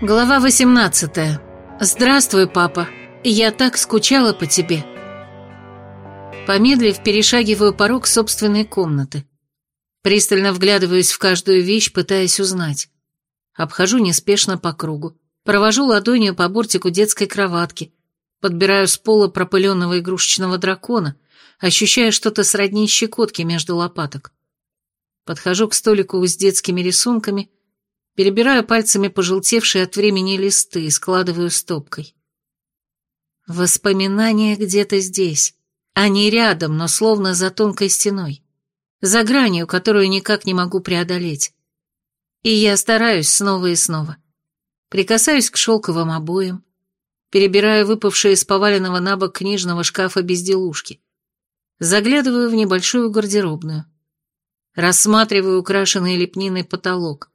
Глава 18. Здравствуй, папа. Я так скучала по тебе. Помедлив, перешагиваю порог собственной комнаты. Пристально вглядываюсь в каждую вещь, пытаясь узнать. Обхожу неспешно по кругу. Провожу ладонью по бортику детской кроватки. Подбираю с пола пропыленного игрушечного дракона, ощущая что-то сродни щекотки между лопаток. Подхожу к столику с детскими рисунками Перебираю пальцами пожелтевшие от времени листы и складываю стопкой. Воспоминания где-то здесь. Они рядом, но словно за тонкой стеной. За гранью, которую никак не могу преодолеть. И я стараюсь снова и снова. Прикасаюсь к шелковым обоям. Перебираю выпавшие из поваленного на бок книжного шкафа безделушки. Заглядываю в небольшую гардеробную. Рассматриваю украшенный лепниной потолок.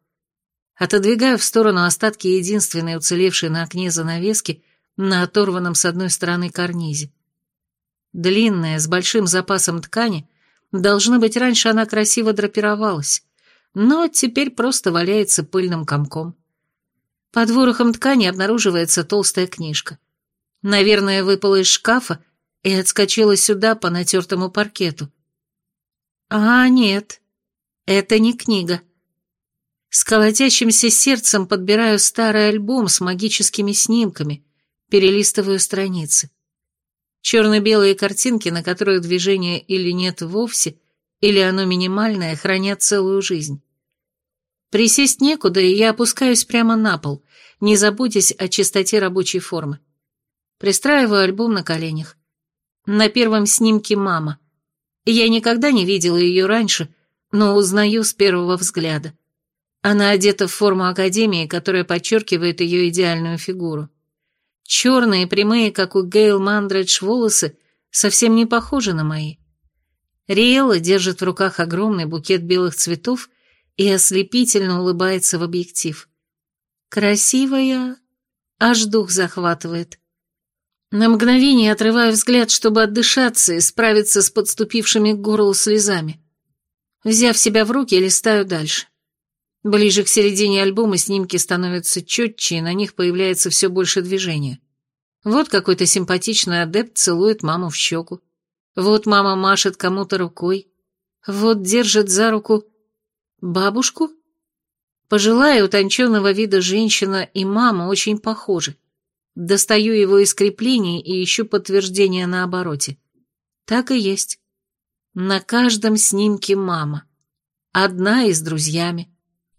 Отодвигаю в сторону остатки единственной уцелевшей на окне занавески на оторванном с одной стороны карнизе. Длинная, с большим запасом ткани, должно быть, раньше она красиво драпировалась, но теперь просто валяется пыльным комком. Под ворохом ткани обнаруживается толстая книжка. Наверное, выпала из шкафа и отскочила сюда по натертому паркету. А, нет, это не книга. С колотящимся сердцем подбираю старый альбом с магическими снимками, перелистываю страницы. Черно-белые картинки, на которых движения или нет вовсе, или оно минимальное, хранят целую жизнь. Присесть некуда, и я опускаюсь прямо на пол, не заботясь о чистоте рабочей формы. Пристраиваю альбом на коленях. На первом снимке мама. Я никогда не видела ее раньше, но узнаю с первого взгляда. Она одета в форму академии, которая подчеркивает ее идеальную фигуру. Черные, прямые, как у Гейл Мандредж, волосы совсем не похожи на мои. Риэлла держит в руках огромный букет белых цветов и ослепительно улыбается в объектив. Красивая, аж дух захватывает. На мгновение отрываю взгляд, чтобы отдышаться и справиться с подступившими к горлу слезами. Взяв себя в руки, листаю дальше. Ближе к середине альбома снимки становятся четче, и на них появляется все больше движения. Вот какой-то симпатичный адепт целует маму в щеку. Вот мама машет кому-то рукой. Вот держит за руку бабушку. Пожилая утонченного вида женщина и мама очень похожи. Достаю его из креплений и ищу подтверждение на обороте. Так и есть. На каждом снимке мама. Одна и с друзьями.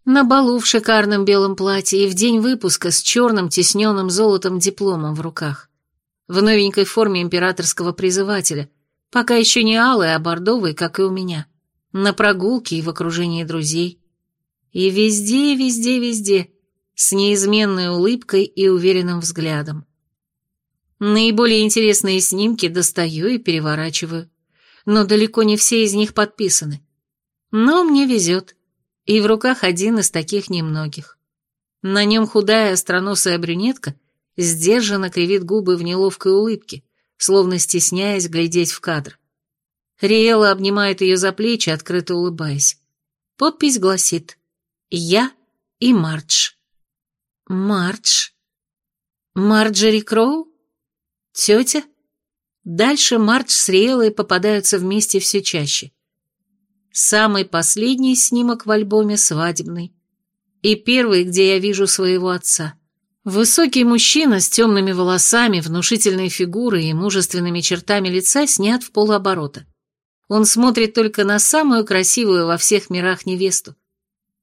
На балу в шикарном белом платье и в день выпуска с черным тисненным золотом дипломом в руках. В новенькой форме императорского призывателя, пока еще не алый, а бордовый, как и у меня. На прогулке и в окружении друзей. И везде, везде, везде, с неизменной улыбкой и уверенным взглядом. Наиболее интересные снимки достаю и переворачиваю, но далеко не все из них подписаны. Но мне везет и в руках один из таких немногих. На нем худая остроносая брюнетка сдержанно кривит губы в неловкой улыбке, словно стесняясь глядеть в кадр. Риэла обнимает ее за плечи, открыто улыбаясь. Подпись гласит «Я и Мардж». Мардж? Марджери Кроу? Тетя? Дальше Мардж с Риэлой попадаются вместе все чаще. Самый последний снимок в альбоме свадебный. И первый, где я вижу своего отца. Высокий мужчина с темными волосами, внушительной фигурой и мужественными чертами лица снят в полуоборота. Он смотрит только на самую красивую во всех мирах невесту.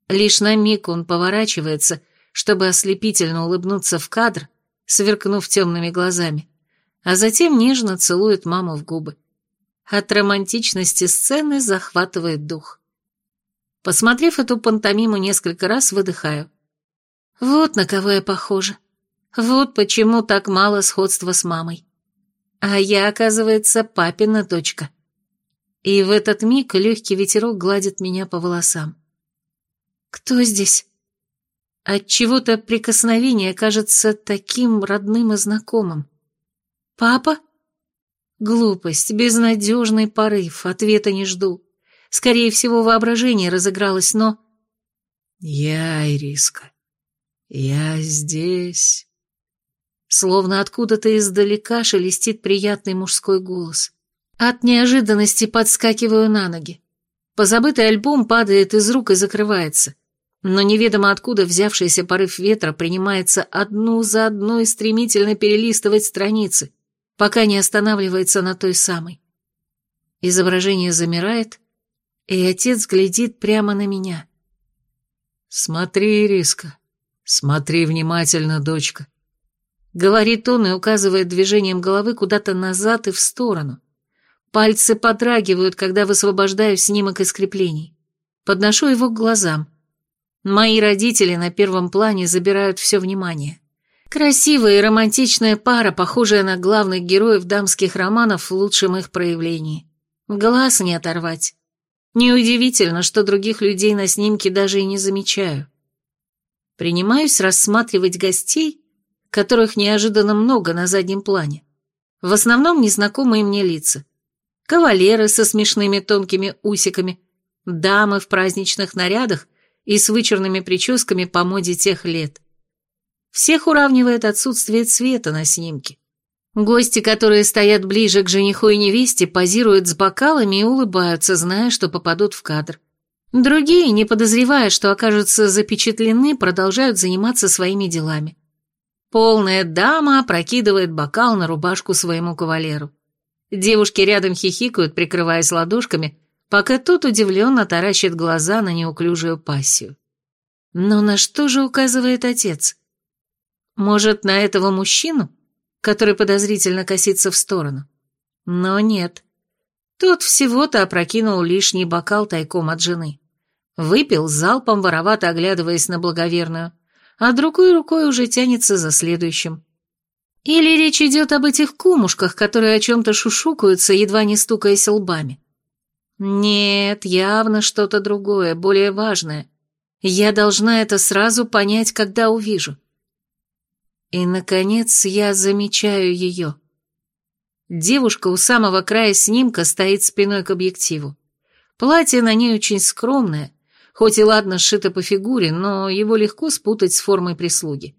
Лишь на миг он поворачивается, чтобы ослепительно улыбнуться в кадр, сверкнув темными глазами, а затем нежно целует маму в губы. От романтичности сцены захватывает дух. Посмотрев эту пантомиму несколько раз, выдыхаю. Вот на кого я похожа. Вот почему так мало сходства с мамой. А я, оказывается, папина дочка. И в этот миг легкий ветерок гладит меня по волосам. Кто здесь? От чего-то прикосновение кажется таким родным и знакомым. Папа? Глупость, безнадежный порыв, ответа не жду. Скорее всего, воображение разыгралось, но... Я, Ириска, «Я здесь». Словно откуда-то издалека шелестит приятный мужской голос. От неожиданности подскакиваю на ноги. Позабытый альбом падает из рук и закрывается. Но неведомо откуда взявшийся порыв ветра принимается одну за одной стремительно перелистывать страницы, пока не останавливается на той самой. Изображение замирает, и отец глядит прямо на меня. «Смотри, Ириска, смотри внимательно, дочка», — говорит он и указывает движением головы куда-то назад и в сторону. Пальцы подрагивают, когда высвобождаю снимок из креплений. Подношу его к глазам. Мои родители на первом плане забирают все внимание. Красивая и романтичная пара, похожая на главных героев дамских романов в лучшем их проявлении. Глаз не оторвать. Неудивительно, что других людей на снимке даже и не замечаю. Принимаюсь рассматривать гостей, которых неожиданно много на заднем плане. В основном незнакомые мне лица. Кавалеры со смешными тонкими усиками, дамы в праздничных нарядах и с вычурными прическами по моде тех лет. Всех уравнивает отсутствие цвета на снимке. Гости, которые стоят ближе к жениху и невесте, позируют с бокалами и улыбаются, зная, что попадут в кадр. Другие, не подозревая, что окажутся запечатлены, продолжают заниматься своими делами. Полная дама опрокидывает бокал на рубашку своему кавалеру. Девушки рядом хихикают, прикрываясь ладошками, пока тот удивленно таращит глаза на неуклюжую пассию. Но на что же указывает отец? Может, на этого мужчину? который подозрительно косится в сторону. Но нет. Тот всего-то опрокинул лишний бокал тайком от жены. Выпил залпом, воровато оглядываясь на благоверную, а другой рукой уже тянется за следующим. Или речь идет об этих кумушках, которые о чем-то шушукаются, едва не стукаясь лбами. Нет, явно что-то другое, более важное. Я должна это сразу понять, когда увижу. И, наконец, я замечаю ее. Девушка у самого края снимка стоит спиной к объективу. Платье на ней очень скромное, хоть и ладно сшито по фигуре, но его легко спутать с формой прислуги.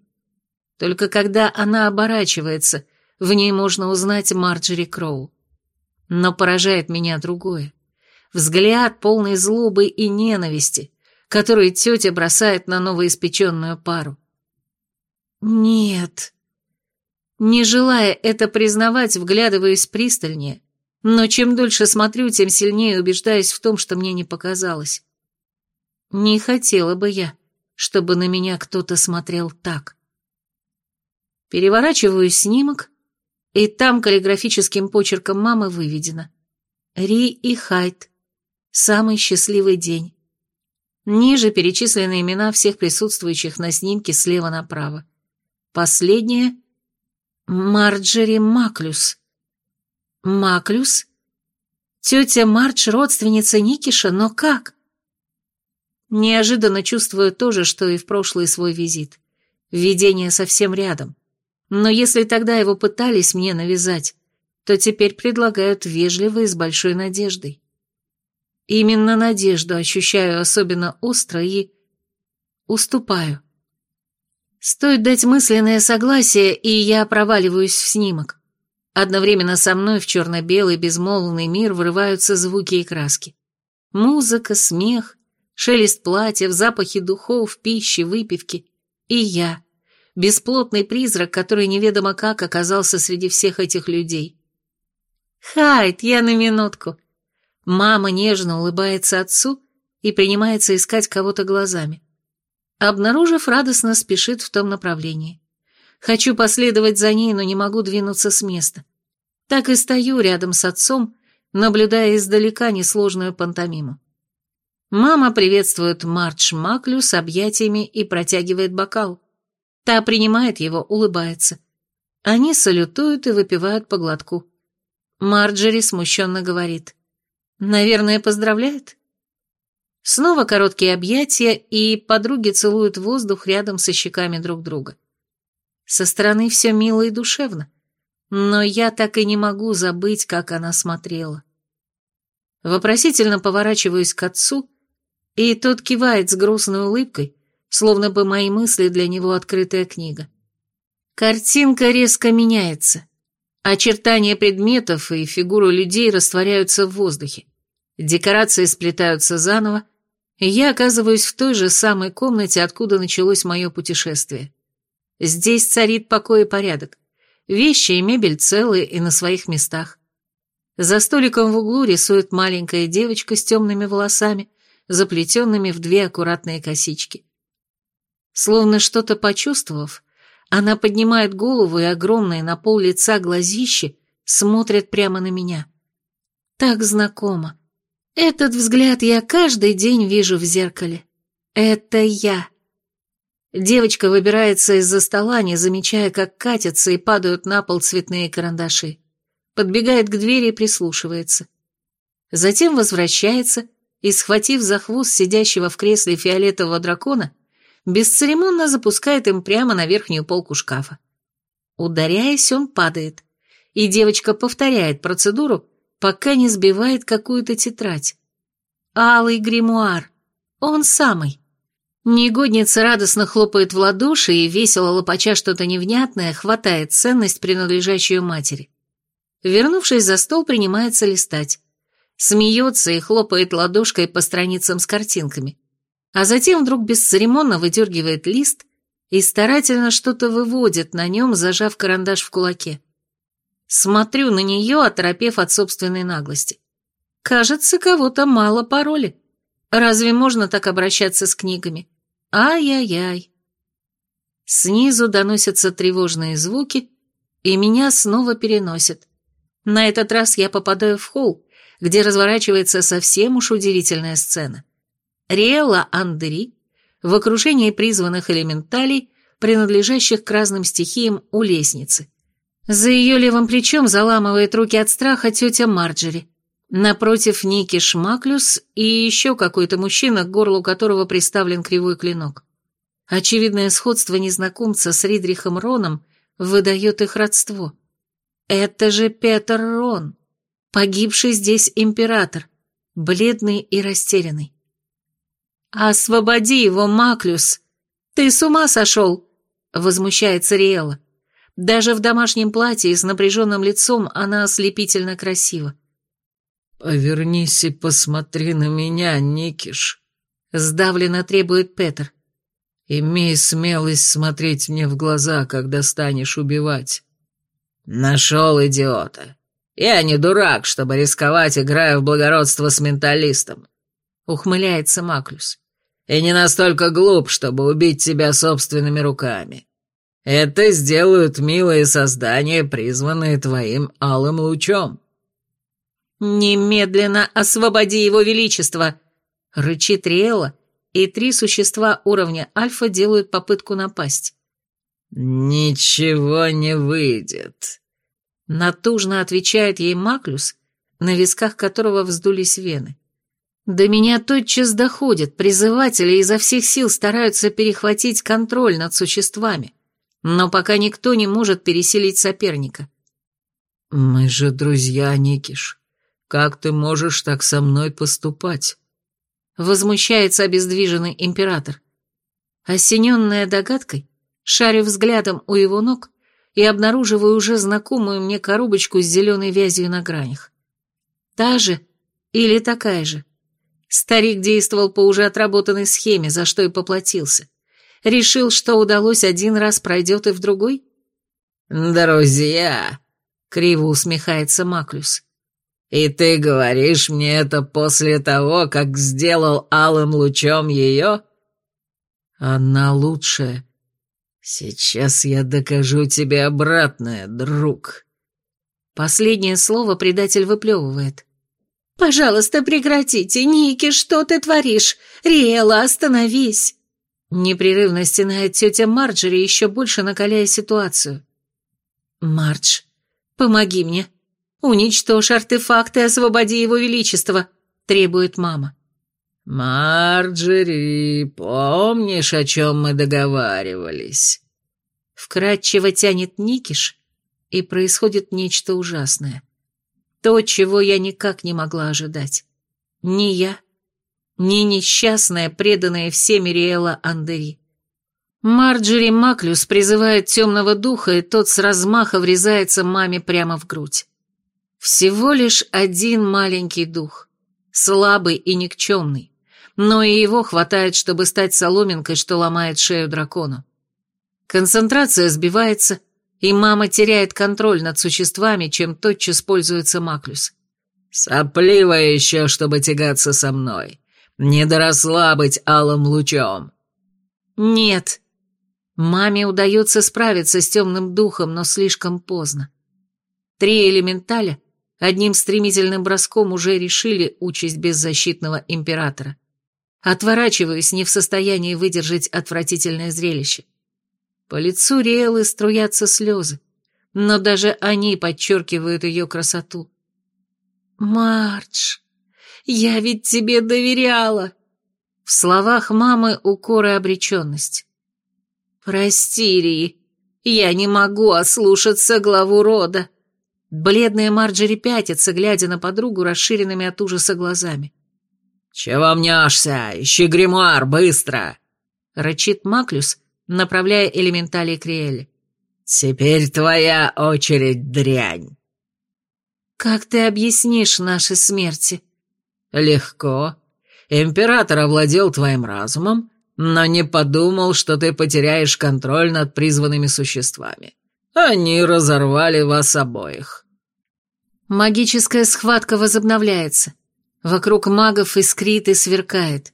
Только когда она оборачивается, в ней можно узнать Марджери Кроу. Но поражает меня другое. Взгляд полный злобы и ненависти, который тетя бросает на новоиспеченную пару. Нет. Не желая это признавать, вглядываюсь пристальнее, но чем дольше смотрю, тем сильнее убеждаюсь в том, что мне не показалось. Не хотела бы я, чтобы на меня кто-то смотрел так. Переворачиваю снимок, и там каллиграфическим почерком мамы выведено «Ри и Хайт. Самый счастливый день». Ниже перечислены имена всех присутствующих на снимке слева направо. Последняя — Марджери Маклюс. Маклюс? Тетя Мардж родственница Никиша, но как? Неожиданно чувствую то же, что и в прошлый свой визит. Видение совсем рядом. Но если тогда его пытались мне навязать, то теперь предлагают вежливо и с большой надеждой. Именно надежду ощущаю особенно остро и... уступаю. Стоит дать мысленное согласие, и я проваливаюсь в снимок. Одновременно со мной в черно-белый безмолвный мир врываются звуки и краски. Музыка, смех, шелест платьев, запахи духов, пищи, выпивки. И я, бесплотный призрак, который неведомо как оказался среди всех этих людей. «Хайт, я на минутку!» Мама нежно улыбается отцу и принимается искать кого-то глазами. Обнаружив, радостно спешит в том направлении. Хочу последовать за ней, но не могу двинуться с места. Так и стою рядом с отцом, наблюдая издалека несложную пантомиму. Мама приветствует Мардж Маклю с объятиями и протягивает бокал. Та принимает его, улыбается. Они салютуют и выпивают по глотку. Марджери смущенно говорит. «Наверное, поздравляет?» Снова короткие объятия, и подруги целуют воздух рядом со щеками друг друга. Со стороны все мило и душевно, но я так и не могу забыть, как она смотрела. Вопросительно поворачиваюсь к отцу, и тот кивает с грустной улыбкой, словно бы мои мысли для него открытая книга. Картинка резко меняется. Очертания предметов и фигуры людей растворяются в воздухе. Декорации сплетаются заново, я оказываюсь в той же самой комнате, откуда началось мое путешествие. Здесь царит покой и порядок. Вещи и мебель целые и на своих местах. За столиком в углу рисует маленькая девочка с темными волосами, заплетенными в две аккуратные косички. Словно что-то почувствовав, она поднимает голову и огромные на пол лица глазищи смотрят прямо на меня. Так знакомо. Этот взгляд я каждый день вижу в зеркале. Это я. Девочка выбирается из-за стола, не замечая, как катятся и падают на пол цветные карандаши. Подбегает к двери и прислушивается. Затем возвращается и, схватив за хвост сидящего в кресле фиолетового дракона, бесцеремонно запускает им прямо на верхнюю полку шкафа. Ударяясь, он падает, и девочка повторяет процедуру, пока не сбивает какую-то тетрадь. Алый гримуар. Он самый. Негодница радостно хлопает в ладоши и, весело лопача что-то невнятное, хватает ценность, принадлежащую матери. Вернувшись за стол, принимается листать. Смеется и хлопает ладошкой по страницам с картинками. А затем вдруг бесцеремонно выдергивает лист и старательно что-то выводит на нем, зажав карандаш в кулаке. Смотрю на нее, оторопев от собственной наглости. Кажется, кого-то мало пароли. Разве можно так обращаться с книгами? Ай-яй-яй. Снизу доносятся тревожные звуки, и меня снова переносят. На этот раз я попадаю в холл, где разворачивается совсем уж удивительная сцена. Риэлла Андери в окружении призванных элементалей, принадлежащих к разным стихиям у лестницы. За ее левым плечом заламывает руки от страха тетя Марджери. Напротив Ники Шмаклюс и еще какой-то мужчина, к горлу которого приставлен кривой клинок. Очевидное сходство незнакомца с Ридрихом Роном выдает их родство. Это же Петр Рон, погибший здесь император, бледный и растерянный. «Освободи его, Маклюс! Ты с ума сошел!» — возмущается Риэла. Даже в домашнем платье и с напряженным лицом она ослепительно красива. «Повернись и посмотри на меня, Никиш», — сдавленно требует Петр. «Имей смелость смотреть мне в глаза, когда станешь убивать». «Нашел идиота. Я не дурак, чтобы рисковать, играя в благородство с менталистом», — ухмыляется Маклюс. «И не настолько глуп, чтобы убить тебя собственными руками. Это сделают милые создания, призванные твоим алым лучом». «Немедленно освободи его величество!» — рычит Риэла, и три существа уровня альфа делают попытку напасть. «Ничего не выйдет», — натужно отвечает ей Маклюс, на висках которого вздулись вены. До меня тотчас доходит, призыватели изо всех сил стараются перехватить контроль над существами, но пока никто не может переселить соперника. «Мы же друзья, Никиш», как ты можешь так со мной поступать?» Возмущается обездвиженный император. Осененная догадкой, шарю взглядом у его ног и обнаруживаю уже знакомую мне коробочку с зеленой вязью на гранях. Та же или такая же? Старик действовал по уже отработанной схеме, за что и поплатился. Решил, что удалось один раз, пройдет и в другой? «Друзья!» — криво усмехается Маклюс. И ты говоришь мне это после того, как сделал алым лучом ее? Она лучшая. Сейчас я докажу тебе обратное, друг. Последнее слово предатель выплевывает. «Пожалуйста, прекратите, Ники, что ты творишь? Риэла, остановись!» Непрерывно стенает тетя Марджери, еще больше накаляя ситуацию. «Мардж, помоги мне!» «Уничтожь артефакты и освободи его величество», — требует мама. «Марджери, помнишь, о чем мы договаривались?» Вкратчиво тянет Никиш, и происходит нечто ужасное. То, чего я никак не могла ожидать. Ни я, ни несчастная, преданная всеми Риэла Андери. Марджери Маклюс призывает темного духа, и тот с размаха врезается маме прямо в грудь. Всего лишь один маленький дух, слабый и никчемный, но и его хватает, чтобы стать соломинкой, что ломает шею дракону. Концентрация сбивается, и мама теряет контроль над существами, чем тотчас пользуется Маклюс. «Сопливая еще, чтобы тягаться со мной. Не доросла быть алым лучом». «Нет», Маме удается справиться с темным духом, но слишком поздно. Три элементаля одним стремительным броском уже решили участь беззащитного императора. Отворачиваюсь, не в состоянии выдержать отвратительное зрелище. По лицу Риэлы струятся слезы, но даже они подчеркивают ее красоту. «Мардж, я ведь тебе доверяла!» В словах мамы укор и обреченность. «Прости, Ри, я не могу ослушаться главу рода». Бледная Марджери пятится, глядя на подругу расширенными от ужаса глазами. «Чего мнешься? Ищи гримуар, быстро!» — рычит Маклюс, направляя элементали к Риэле. «Теперь твоя очередь, дрянь!» «Как ты объяснишь наши смерти?» «Легко. Император овладел твоим разумом, но не подумал, что ты потеряешь контроль над призванными существами. Они разорвали вас обоих». Магическая схватка возобновляется. Вокруг магов искрит и сверкает.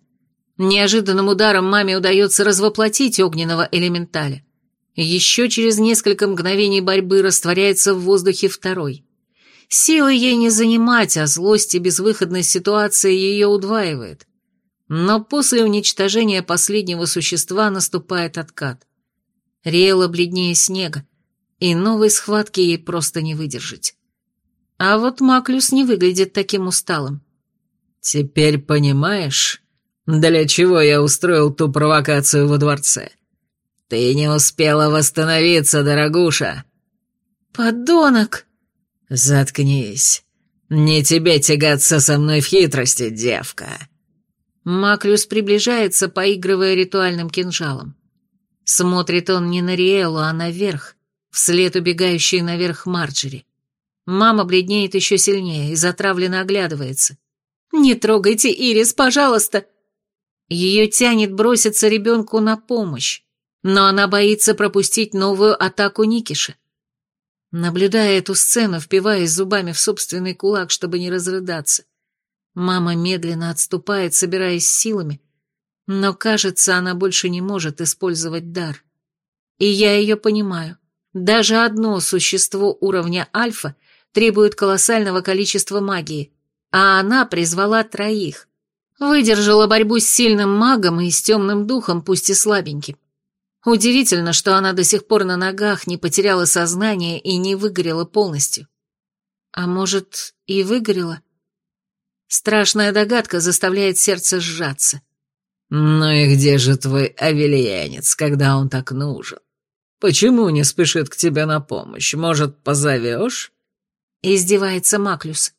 Неожиданным ударом маме удается развоплотить огненного элементаля. Еще через несколько мгновений борьбы растворяется в воздухе второй. Силы ей не занимать, а злость и безвыходность ситуации ее удваивает. Но после уничтожения последнего существа наступает откат. Риэла бледнее снега, и новой схватки ей просто не выдержать. А вот Маклюс не выглядит таким усталым. «Теперь понимаешь, для чего я устроил ту провокацию во дворце? Ты не успела восстановиться, дорогуша!» «Подонок!» «Заткнись. Не тебе тягаться со мной в хитрости, девка!» Маклюс приближается, поигрывая ритуальным кинжалом. Смотрит он не на Риэлу, а наверх, вслед убегающей наверх Марджери. Мама бледнеет еще сильнее и затравленно оглядывается. «Не трогайте Ирис, пожалуйста!» Ее тянет броситься ребенку на помощь, но она боится пропустить новую атаку Никиша. Наблюдая эту сцену, впиваясь зубами в собственный кулак, чтобы не разрыдаться, Мама медленно отступает, собираясь силами, но, кажется, она больше не может использовать дар. И я ее понимаю. Даже одно существо уровня альфа требует колоссального количества магии, а она призвала троих. Выдержала борьбу с сильным магом и с темным духом, пусть и слабеньким. Удивительно, что она до сих пор на ногах не потеряла сознание и не выгорела полностью. А может, и выгорела? Страшная догадка заставляет сердце сжаться. «Ну и где же твой авелиянец, когда он так нужен? Почему не спешит к тебе на помощь? Может, позовешь?» Издевается Маклюс.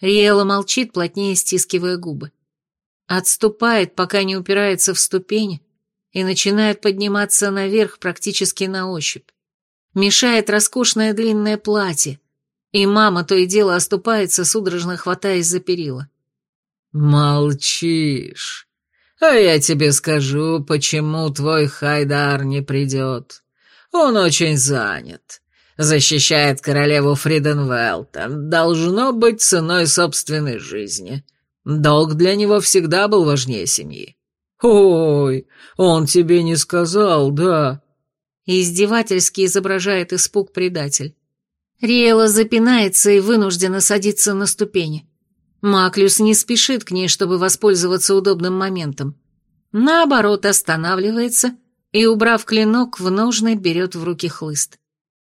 Риэла молчит, плотнее стискивая губы. Отступает, пока не упирается в ступени, и начинает подниматься наверх практически на ощупь. Мешает роскошное длинное платье, и мама то и дело оступается, судорожно хватаясь за перила. «Молчишь. А я тебе скажу, почему твой Хайдар не придет. Он очень занят. Защищает королеву Фриденвелта. Должно быть ценой собственной жизни. Долг для него всегда был важнее семьи. Ой, он тебе не сказал, да?» Издевательски изображает испуг предатель. Риэла запинается и вынуждена садиться на ступени. Маклюс не спешит к ней, чтобы воспользоваться удобным моментом. Наоборот, останавливается и, убрав клинок, в ножны берет в руки хлыст.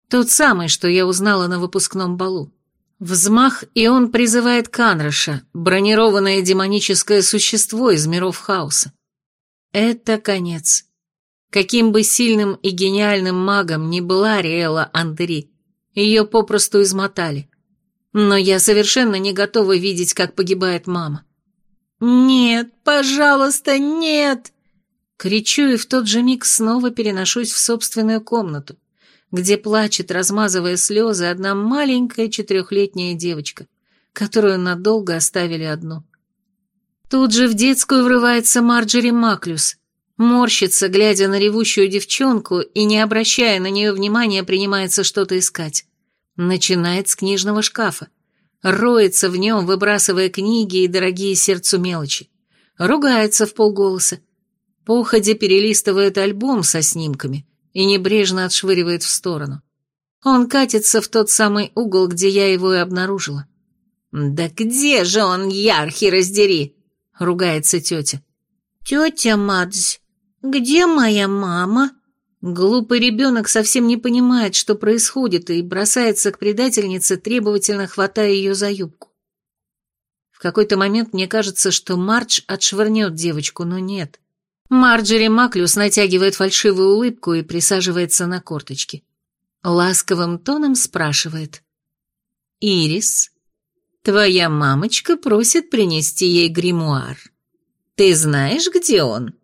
Тот самый, что я узнала на выпускном балу. Взмах, и он призывает Канраша, бронированное демоническое существо из миров хаоса. Это конец. Каким бы сильным и гениальным магом ни была Риэла Андери, ее попросту измотали. Но я совершенно не готова видеть, как погибает мама. «Нет, пожалуйста, нет!» Кричу и в тот же миг снова переношусь в собственную комнату, где плачет, размазывая слезы, одна маленькая четырехлетняя девочка, которую надолго оставили одну. Тут же в детскую врывается Марджери Маклюс, морщится, глядя на ревущую девчонку, и, не обращая на нее внимания, принимается что-то искать. Начинает с книжного шкафа. Роется в нем, выбрасывая книги и дорогие сердцу мелочи. Ругается в полголоса. По уходе перелистывает альбом со снимками и небрежно отшвыривает в сторону. Он катится в тот самый угол, где я его и обнаружила. «Да где же он, ярхи раздери!» — ругается тетя. «Тетя Мадз, где моя мама?» Глупый ребенок совсем не понимает, что происходит, и бросается к предательнице, требовательно хватая ее за юбку. В какой-то момент мне кажется, что Мардж отшвырнет девочку, но нет. Марджери Маклюс натягивает фальшивую улыбку и присаживается на корточки. Ласковым тоном спрашивает. «Ирис, твоя мамочка просит принести ей гримуар. Ты знаешь, где он?»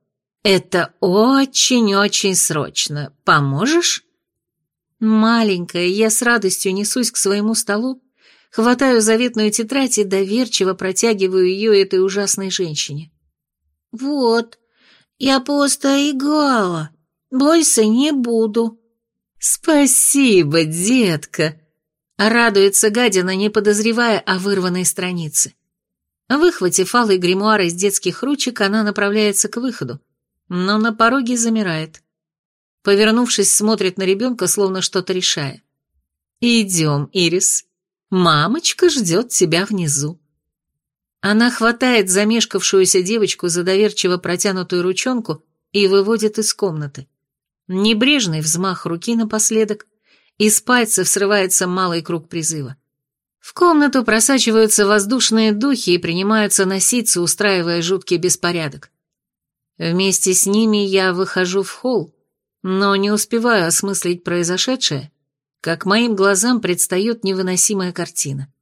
«Это очень-очень срочно. Поможешь?» Маленькая, я с радостью несусь к своему столу, хватаю заветную тетрадь и доверчиво протягиваю ее этой ужасной женщине. «Вот, я просто играла. Больше не буду». «Спасибо, детка!» Радуется гадина, не подозревая о вырванной странице. Выхватив алый гримуар из детских ручек, она направляется к выходу, но на пороге замирает. Повернувшись, смотрит на ребенка, словно что-то решая. «Идем, Ирис. Мамочка ждет тебя внизу». Она хватает замешкавшуюся девочку за доверчиво протянутую ручонку и выводит из комнаты. Небрежный взмах руки напоследок, из пальцев срывается малый круг призыва. В комнату просачиваются воздушные духи и принимаются носиться, устраивая жуткий беспорядок. Вместе с ними я выхожу в холл, но не успеваю осмыслить произошедшее, как моим глазам предстает невыносимая картина.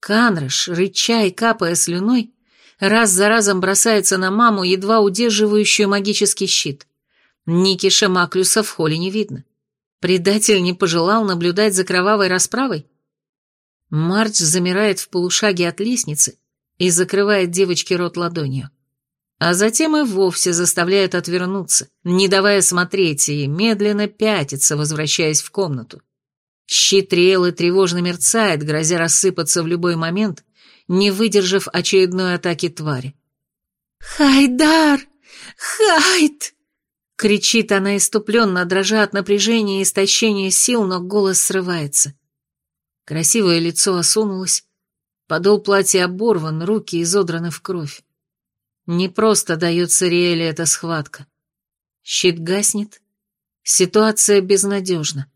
Канрыш, рыча и капая слюной, раз за разом бросается на маму, едва удерживающую магический щит. Никиша Маклюса в холле не видно. Предатель не пожелал наблюдать за кровавой расправой? Мардж замирает в полушаге от лестницы и закрывает девочке рот ладонью а затем и вовсе заставляет отвернуться, не давая смотреть, и медленно пятится, возвращаясь в комнату. Щит и тревожно мерцает, грозя рассыпаться в любой момент, не выдержав очередной атаки твари. «Хайдар! Хайд!» Кричит она иступленно, дрожа от напряжения и истощения сил, но голос срывается. Красивое лицо осунулось, подол платья оборван, руки изодраны в кровь. Не просто дается Риэле эта схватка. Щит гаснет, ситуация безнадежна.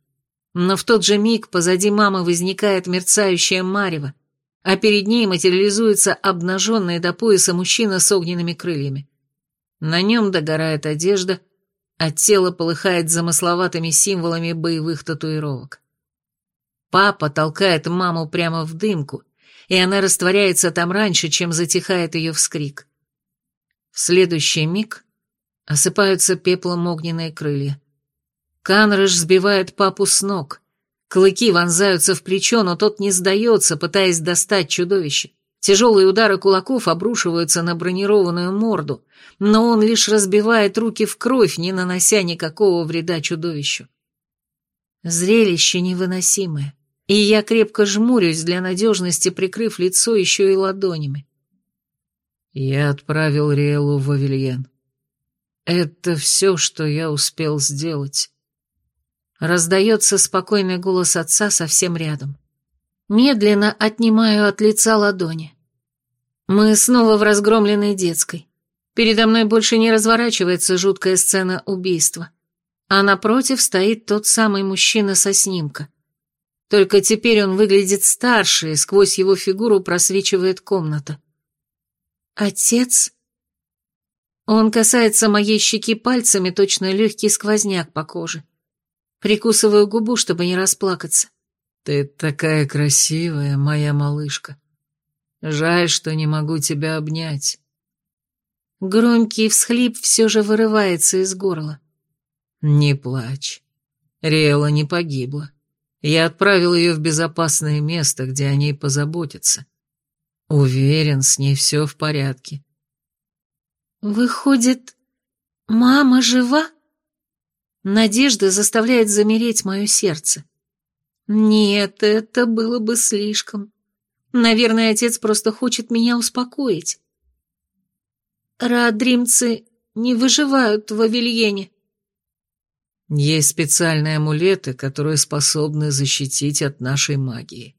Но в тот же миг позади мамы возникает мерцающая марево, а перед ней материализуется обнаженный до пояса мужчина с огненными крыльями. На нем догорает одежда, а тело полыхает замысловатыми символами боевых татуировок. Папа толкает маму прямо в дымку, и она растворяется там раньше, чем затихает ее вскрик. В следующий миг осыпаются пеплом огненные крылья. Канрыш сбивает папу с ног. Клыки вонзаются в плечо, но тот не сдается, пытаясь достать чудовище. Тяжелые удары кулаков обрушиваются на бронированную морду, но он лишь разбивает руки в кровь, не нанося никакого вреда чудовищу. Зрелище невыносимое, и я крепко жмурюсь для надежности, прикрыв лицо еще и ладонями. Я отправил Риэлу в Авельен. Это все, что я успел сделать. Раздается спокойный голос отца совсем рядом. Медленно отнимаю от лица ладони. Мы снова в разгромленной детской. Передо мной больше не разворачивается жуткая сцена убийства, а напротив стоит тот самый мужчина со снимка. Только теперь он выглядит старше, и сквозь его фигуру просвечивает комната. «Отец?» Он касается моей щеки пальцами, точно легкий сквозняк по коже. Прикусываю губу, чтобы не расплакаться. «Ты такая красивая, моя малышка. Жаль, что не могу тебя обнять». Громкий всхлип все же вырывается из горла. «Не плачь. Риэла не погибла. Я отправил ее в безопасное место, где о ней позаботятся. Уверен, с ней все в порядке». «Выходит, мама жива?» Надежда заставляет замереть мое сердце. Нет, это было бы слишком. Наверное, отец просто хочет меня успокоить. Раадримцы не выживают в Авельене. Есть специальные амулеты, которые способны защитить от нашей магии.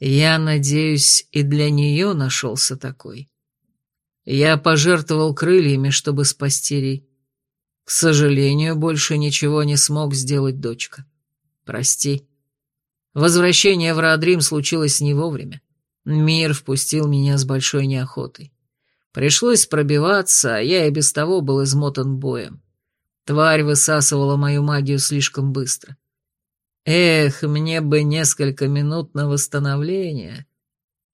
Я надеюсь, и для нее нашелся такой. Я пожертвовал крыльями, чтобы спасти Ри. К сожалению, больше ничего не смог сделать дочка. Прости. Возвращение в Радрим случилось не вовремя. Мир впустил меня с большой неохотой. Пришлось пробиваться, а я и без того был измотан боем. Тварь высасывала мою магию слишком быстро. Эх, мне бы несколько минут на восстановление.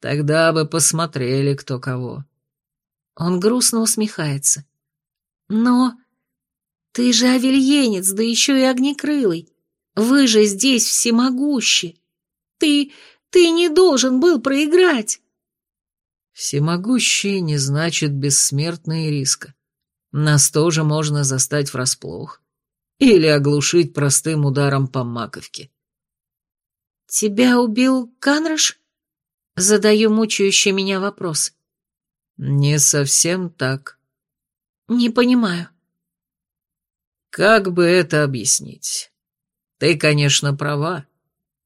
Тогда бы посмотрели, кто кого. Он грустно усмехается. Но ты же авельенец, да еще и огнекрылый. Вы же здесь всемогущи. Ты... ты не должен был проиграть. Всемогущие не значит бессмертные риска. Нас тоже можно застать врасплох. Или оглушить простым ударом по маковке. «Тебя убил Канраш?» Задаю мучающий меня вопрос. «Не совсем так». «Не понимаю». «Как бы это объяснить? Ты, конечно, права.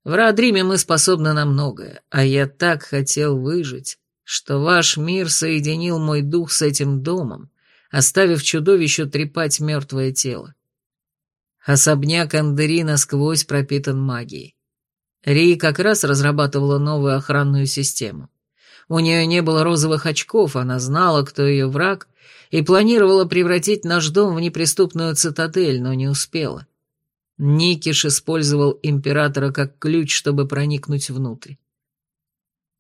В Радриме мы способны на многое, а я так хотел выжить, что ваш мир соединил мой дух с этим домом, оставив чудовищу трепать мертвое тело. Особняк Андери насквозь пропитан магией. Ри как раз разрабатывала новую охранную систему. У нее не было розовых очков, она знала, кто ее враг, и планировала превратить наш дом в неприступную цитадель, но не успела. Никиш использовал императора как ключ, чтобы проникнуть внутрь.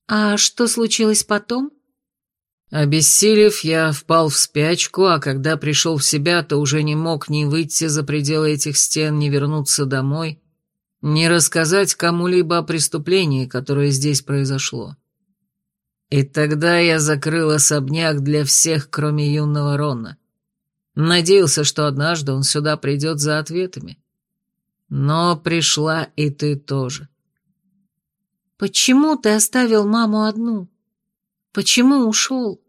«А что случилось потом?» Обессилев, я впал в спячку, а когда пришел в себя, то уже не мог ни выйти за пределы этих стен, ни вернуться домой, ни рассказать кому-либо о преступлении, которое здесь произошло. И тогда я закрыл особняк для всех, кроме юного Рона. Надеялся, что однажды он сюда придет за ответами. Но пришла и ты тоже. Почему ты оставил маму одну? Почему ушел?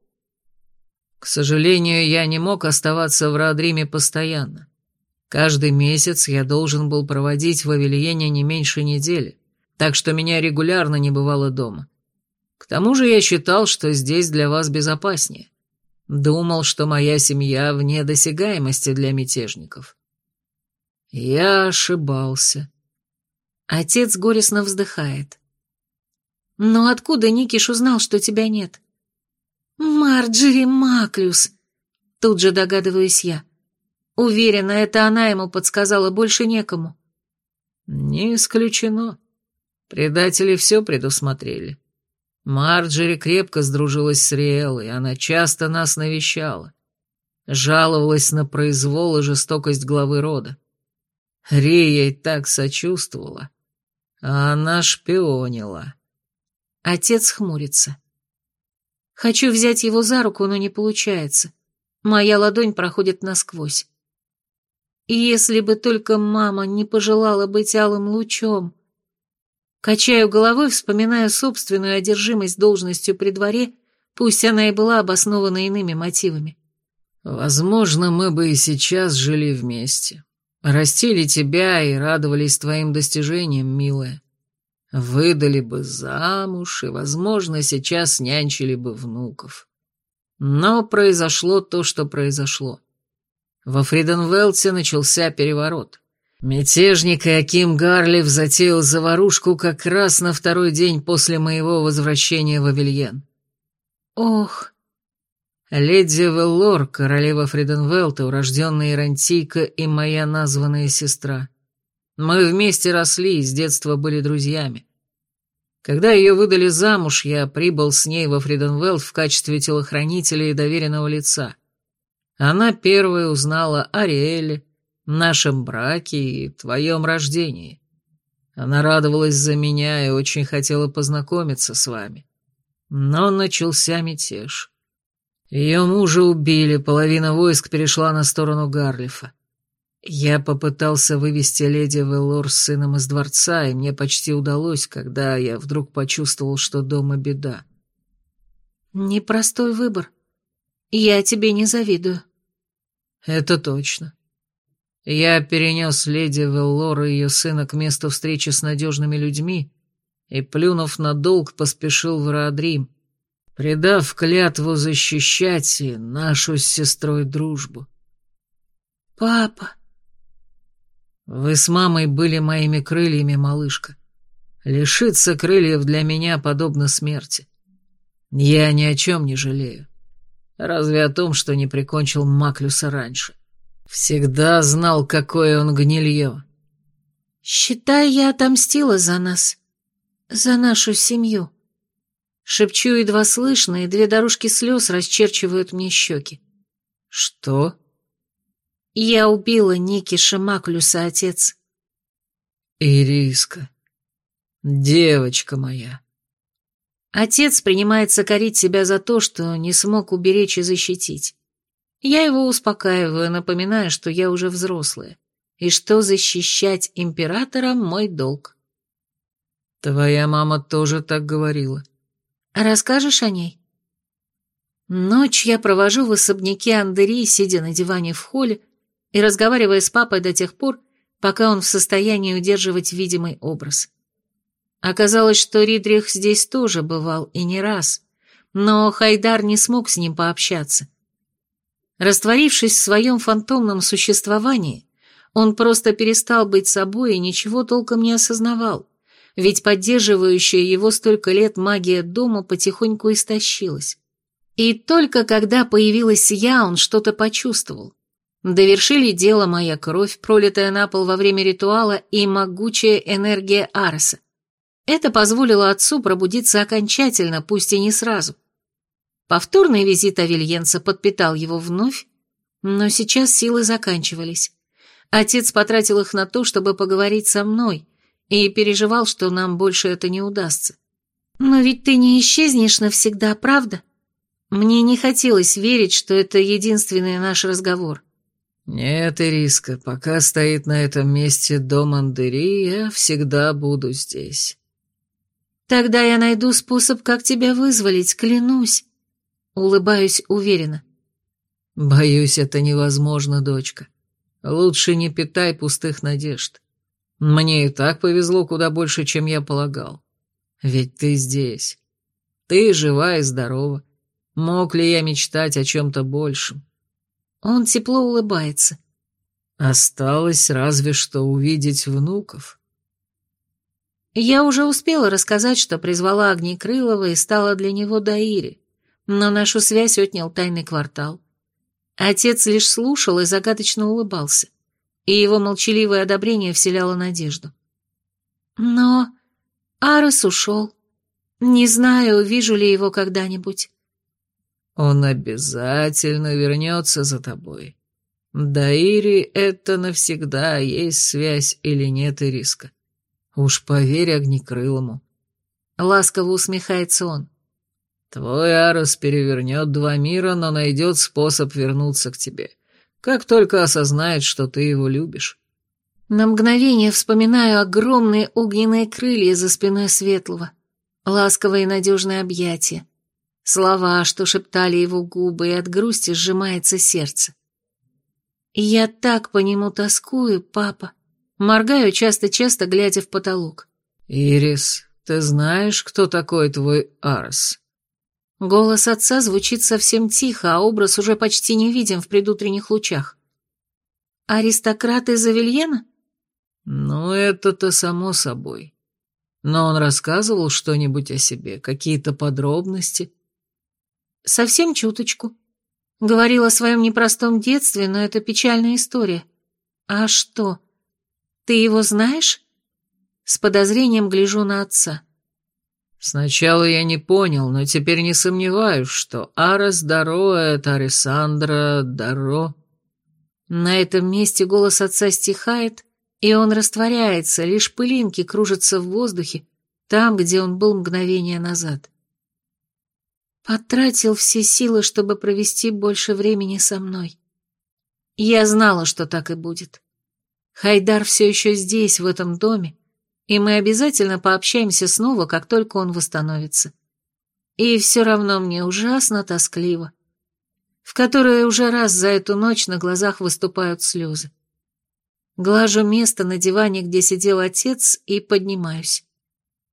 К сожалению, я не мог оставаться в Родриме постоянно. Каждый месяц я должен был проводить в Авельене не меньше недели, так что меня регулярно не бывало дома. К тому же я считал, что здесь для вас безопаснее. Думал, что моя семья вне досягаемости для мятежников. Я ошибался. Отец горестно вздыхает. Но откуда Никиш узнал, что тебя нет? Марджери Маклюс. Тут же догадываюсь я. Уверена, это она ему подсказала, больше некому. Не исключено. Предатели все предусмотрели. Марджери крепко сдружилась с Риэлой, она часто нас навещала. Жаловалась на произвол и жестокость главы рода. Ри ей так сочувствовала, а она шпионила. Отец хмурится. Хочу взять его за руку, но не получается. Моя ладонь проходит насквозь. И если бы только мама не пожелала быть алым лучом... Качаю головой, вспоминая собственную одержимость должностью при дворе, пусть она и была обоснована иными мотивами. Возможно, мы бы и сейчас жили вместе. Растили тебя и радовались твоим достижениям, милая. Выдали бы замуж и, возможно, сейчас нянчили бы внуков. Но произошло то, что произошло. Во Фриденвелте начался переворот. Мятежник Аким Гарлев затеял заварушку как раз на второй день после моего возвращения в Авельен. Ох, Леди Веллор, королева Фриденвелта, урожденная Ирантийка и моя названная сестра. Мы вместе росли и с детства были друзьями. Когда ее выдали замуж, я прибыл с ней во Фриденвелт в качестве телохранителя и доверенного лица. Она первая узнала о Риэле, нашем браке и твоем рождении. Она радовалась за меня и очень хотела познакомиться с вами. Но начался мятеж. Ее мужа убили, половина войск перешла на сторону Гарлифа. Я попытался вывести леди Веллор с сыном из дворца, и мне почти удалось, когда я вдруг почувствовал, что дома беда. Непростой выбор. Я тебе не завидую. Это точно. Я перенес леди Веллор и ее сына к месту встречи с надежными людьми и, плюнув на долг, поспешил в Радрим, предав клятву защищать и нашу с сестрой дружбу. «Папа!» «Вы с мамой были моими крыльями, малышка. Лишиться крыльев для меня подобно смерти. Я ни о чем не жалею. Разве о том, что не прикончил Маклюса раньше. Всегда знал, какое он гнилье. «Считай, я отомстила за нас. За нашу семью». Шепчу едва слышно, и две дорожки слез расчерчивают мне щеки. «Что?» Я убила Ники Шамаклюса, отец. Ириска, девочка моя. Отец принимается корить себя за то, что не смог уберечь и защитить. Я его успокаиваю, напоминая, что я уже взрослая, и что защищать императора — мой долг. Твоя мама тоже так говорила. Расскажешь о ней? Ночь я провожу в особняке Андерии, сидя на диване в холле, и разговаривая с папой до тех пор, пока он в состоянии удерживать видимый образ. Оказалось, что Ридрих здесь тоже бывал, и не раз, но Хайдар не смог с ним пообщаться. Растворившись в своем фантомном существовании, он просто перестал быть собой и ничего толком не осознавал, ведь поддерживающая его столько лет магия дома потихоньку истощилась. И только когда появилась я, он что-то почувствовал. Довершили дело моя кровь, пролитая на пол во время ритуала, и могучая энергия Ареса. Это позволило отцу пробудиться окончательно, пусть и не сразу. Повторный визит Авельенца подпитал его вновь, но сейчас силы заканчивались. Отец потратил их на то, чтобы поговорить со мной, и переживал, что нам больше это не удастся. «Но ведь ты не исчезнешь навсегда, правда?» Мне не хотелось верить, что это единственный наш разговор. «Нет, Ириска, пока стоит на этом месте дом Андери, я всегда буду здесь». «Тогда я найду способ, как тебя вызволить, клянусь». Улыбаюсь уверенно. «Боюсь, это невозможно, дочка. Лучше не питай пустых надежд. Мне и так повезло куда больше, чем я полагал. Ведь ты здесь. Ты жива и здорова. Мог ли я мечтать о чем-то большем?» Он тепло улыбается. Осталось разве что увидеть внуков. Я уже успела рассказать, что призвала Огнекрылова и стала для него Даири, но нашу связь отнял тайный квартал. Отец лишь слушал и загадочно улыбался, и его молчаливое одобрение вселяло надежду. Но Арес ушел. Не знаю, увижу ли его когда-нибудь. Он обязательно вернется за тобой. Да, Ири, это навсегда, есть связь или нет и риска. Уж поверь огнекрылому. Ласково усмехается он. Твой Арос перевернет два мира, но найдет способ вернуться к тебе, как только осознает, что ты его любишь. На мгновение вспоминаю огромные огненные крылья за спиной Светлого, ласковое и надежное объятие, Слова, что шептали его губы, и от грусти сжимается сердце. «Я так по нему тоскую, папа». Моргаю часто-часто, глядя в потолок. «Ирис, ты знаешь, кто такой твой Арс?» Голос отца звучит совсем тихо, а образ уже почти не виден в предутренних лучах. «Аристократ из Авельена?» «Ну, это-то само собой. Но он рассказывал что-нибудь о себе, какие-то подробности?» Совсем чуточку. Говорил о своем непростом детстве, но это печальная история. А что? Ты его знаешь? С подозрением гляжу на отца. Сначала я не понял, но теперь не сомневаюсь, что Арес Даро — это Арисандра Даро. На этом месте голос отца стихает, и он растворяется, лишь пылинки кружатся в воздухе, там, где он был мгновение назад. Потратил все силы, чтобы провести больше времени со мной. Я знала, что так и будет. Хайдар все еще здесь, в этом доме, и мы обязательно пообщаемся снова, как только он восстановится. И все равно мне ужасно тоскливо. В которое уже раз за эту ночь на глазах выступают слезы. Глажу место на диване, где сидел отец, и поднимаюсь.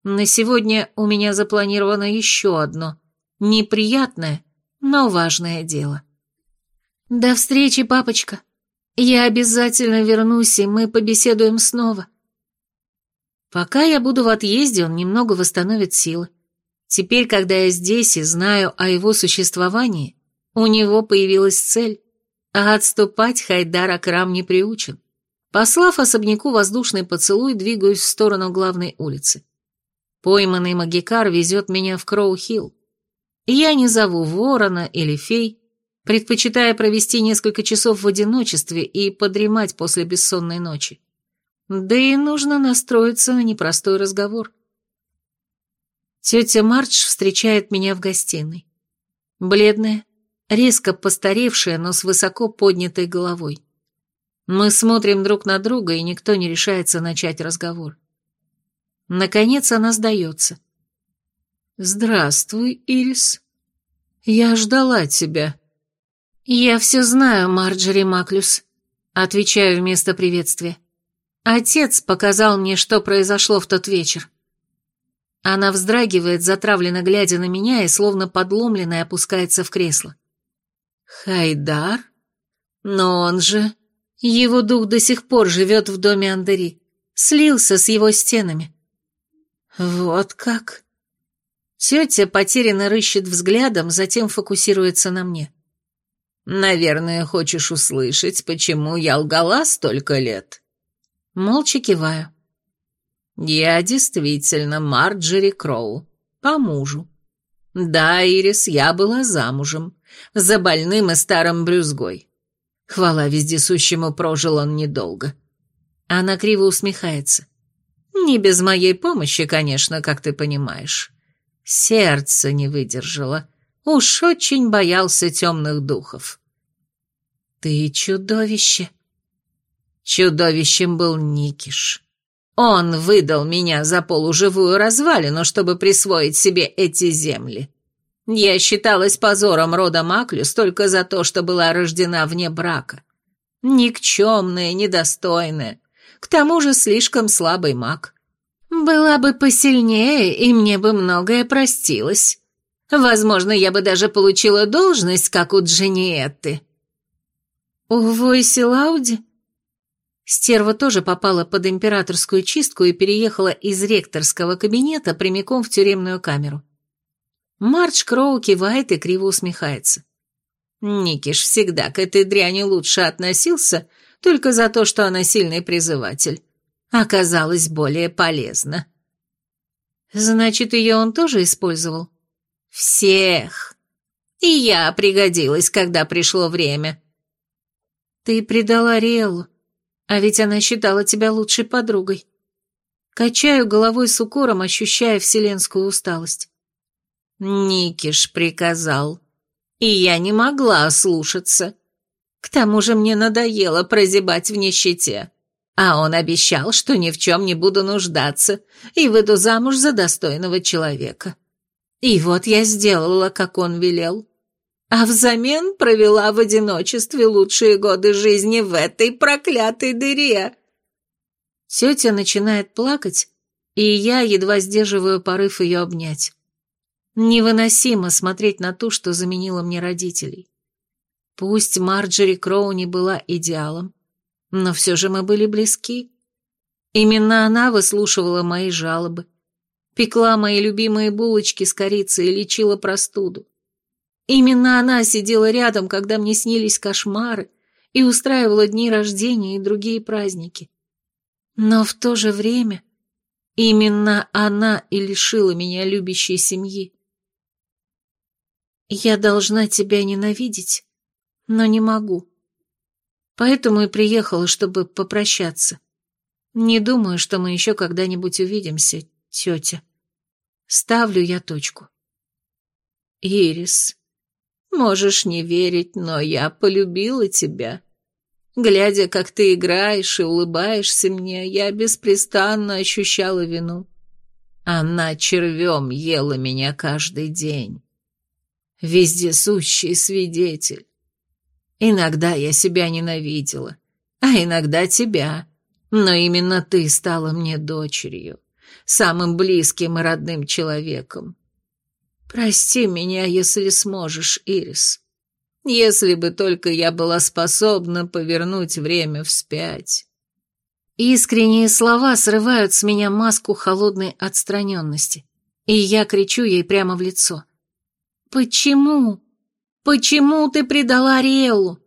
На сегодня у меня запланировано еще одно, неприятное, но важное дело. До встречи, папочка. Я обязательно вернусь, и мы побеседуем снова. Пока я буду в отъезде, он немного восстановит силы. Теперь, когда я здесь и знаю о его существовании, у него появилась цель, а отступать Хайдар Акрам не приучен. Послав особняку воздушный поцелуй, двигаюсь в сторону главной улицы. Пойманный магикар везет меня в Кроу-Хилл. Я не зову ворона или фей, предпочитая провести несколько часов в одиночестве и подремать после бессонной ночи. Да и нужно настроиться на непростой разговор. Тетя Мардж встречает меня в гостиной. Бледная, резко постаревшая, но с высоко поднятой головой. Мы смотрим друг на друга, и никто не решается начать разговор. Наконец она сдается. «Здравствуй, Ирис. Я ждала тебя». «Я все знаю, Марджери Маклюс», — отвечаю вместо приветствия. Отец показал мне, что произошло в тот вечер. Она вздрагивает, затравленно глядя на меня, и словно подломленная опускается в кресло. Хайдар? Но он же... Его дух до сих пор живет в доме Андери. Слился с его стенами. Вот как? Тетя потерянно рыщет взглядом, затем фокусируется на мне. «Наверное, хочешь услышать, почему я лгала столько лет?» Молча киваю. Я действительно Марджери Кроу, по мужу. Да, Ирис, я была замужем, за больным и старым брюзгой. Хвала вездесущему, прожил он недолго. Она криво усмехается. Не без моей помощи, конечно, как ты понимаешь. Сердце не выдержало. Уж очень боялся темных духов. Ты чудовище, Чудовищем был Никиш. Он выдал меня за полуживую развалину, чтобы присвоить себе эти земли. Я считалась позором рода Маклюс только за то, что была рождена вне брака. Никчемная, недостойная, к тому же слишком слабый маг. Была бы посильнее, и мне бы многое простилось. Возможно, я бы даже получила должность, как у Джениетты. У Войси Лауди Стерва тоже попала под императорскую чистку и переехала из ректорского кабинета прямиком в тюремную камеру. Мардж Кроу кивает и криво усмехается. Никиш всегда к этой дряни лучше относился, только за то, что она сильный призыватель. Оказалось более полезно. Значит, ее он тоже использовал? Всех. И я пригодилась, когда пришло время. Ты предала Риэлу. А ведь она считала тебя лучшей подругой. Качаю головой с укором, ощущая вселенскую усталость. Никиш приказал. И я не могла ослушаться. К тому же мне надоело прозябать в нищете. А он обещал, что ни в чем не буду нуждаться и выйду замуж за достойного человека. И вот я сделала, как он велел а взамен провела в одиночестве лучшие годы жизни в этой проклятой дыре. Тетя начинает плакать, и я едва сдерживаю порыв ее обнять. Невыносимо смотреть на ту, что заменила мне родителей. Пусть Марджери Кроуни была идеалом, но все же мы были близки. Именно она выслушивала мои жалобы, пекла мои любимые булочки с корицей и лечила простуду. Именно она сидела рядом, когда мне снились кошмары, и устраивала дни рождения и другие праздники. Но в то же время Именно она и лишила меня любящей семьи. Я должна тебя ненавидеть, но не могу. Поэтому и приехала, чтобы попрощаться. Не думаю, что мы еще когда-нибудь увидимся, тетя. Ставлю я точку. Ирис, можешь не верить, но я полюбила тебя. Глядя, как ты играешь и улыбаешься мне, я беспрестанно ощущала вину. Она червем ела меня каждый день вездесущий свидетель. Иногда я себя ненавидела, а иногда тебя, но именно ты стала мне дочерью, самым близким и родным человеком. Прости меня, если сможешь, Ирис. Если бы только я была способна повернуть время вспять. Искренние слова срывают с меня маску холодной отстраненности, и я кричу ей прямо в лицо. «Почему? Почему ты предала Ариэлу?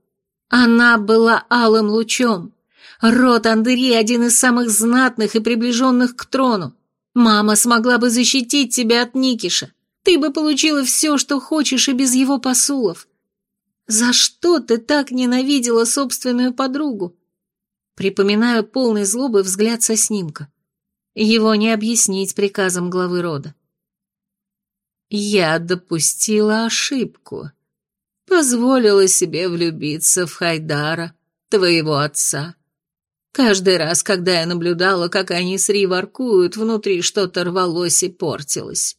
Она была алым лучом. Род Андери один из самых знатных и приближенных к трону. Мама смогла бы защитить тебя от Никиша. Ты бы получила все, что хочешь, и без его посулов. За что ты так ненавидела собственную подругу?» Припоминаю полный злобы взгляд со снимка. Его не объяснить приказом главы рода. Я допустила ошибку. Позволила себе влюбиться в Хайдара, твоего отца. Каждый раз, когда я наблюдала, как они с Ри воркуют, внутри что-то рвалось и портилось.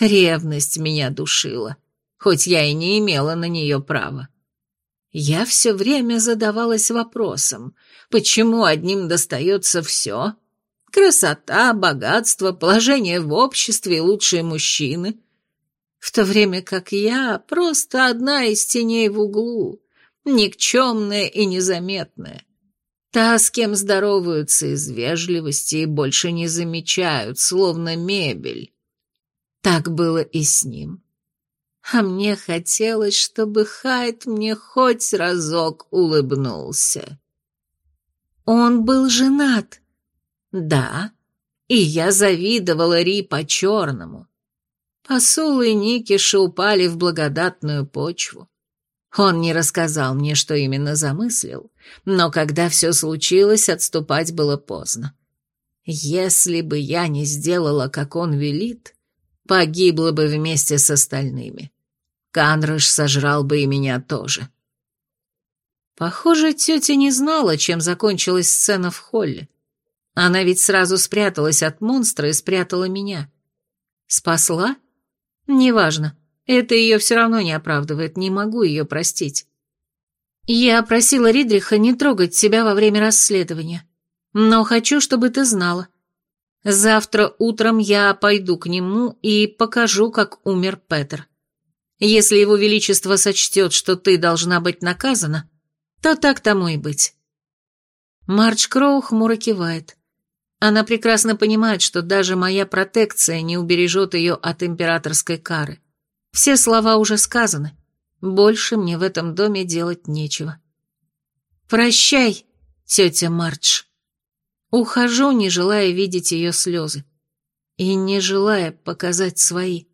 Ревность меня душила, хоть я и не имела на нее права. Я все время задавалась вопросом, почему одним достается все? Красота, богатство, положение в обществе и лучшие мужчины — в то время как я просто одна из теней в углу, никчемная и незаметная. Та, с кем здороваются из вежливости и больше не замечают, словно мебель. Так было и с ним. А мне хотелось, чтобы Хайт мне хоть разок улыбнулся. Он был женат. Да, и я завидовала Ри по-черному. Посулы Никиша упали в благодатную почву. Он не рассказал мне, что именно замыслил, но когда все случилось, отступать было поздно. Если бы я не сделала, как он велит, погибла бы вместе с остальными. Канрыш сожрал бы и меня тоже. Похоже, тетя не знала, чем закончилась сцена в холле. Она ведь сразу спряталась от монстра и спрятала меня. Спасла? — Неважно. Это ее все равно не оправдывает, не могу ее простить. Я просила Ридриха не трогать себя во время расследования. Но хочу, чтобы ты знала. Завтра утром я пойду к нему и покажу, как умер Петер. Если его величество сочтет, что ты должна быть наказана, то так тому и быть. Марч Кроу хмуро кивает. Она прекрасно понимает, что даже моя протекция не убережет ее от императорской кары. Все слова уже сказаны. Больше мне в этом доме делать нечего. «Прощай, тетя Мардж». Ухожу, не желая видеть ее слезы. И не желая показать свои.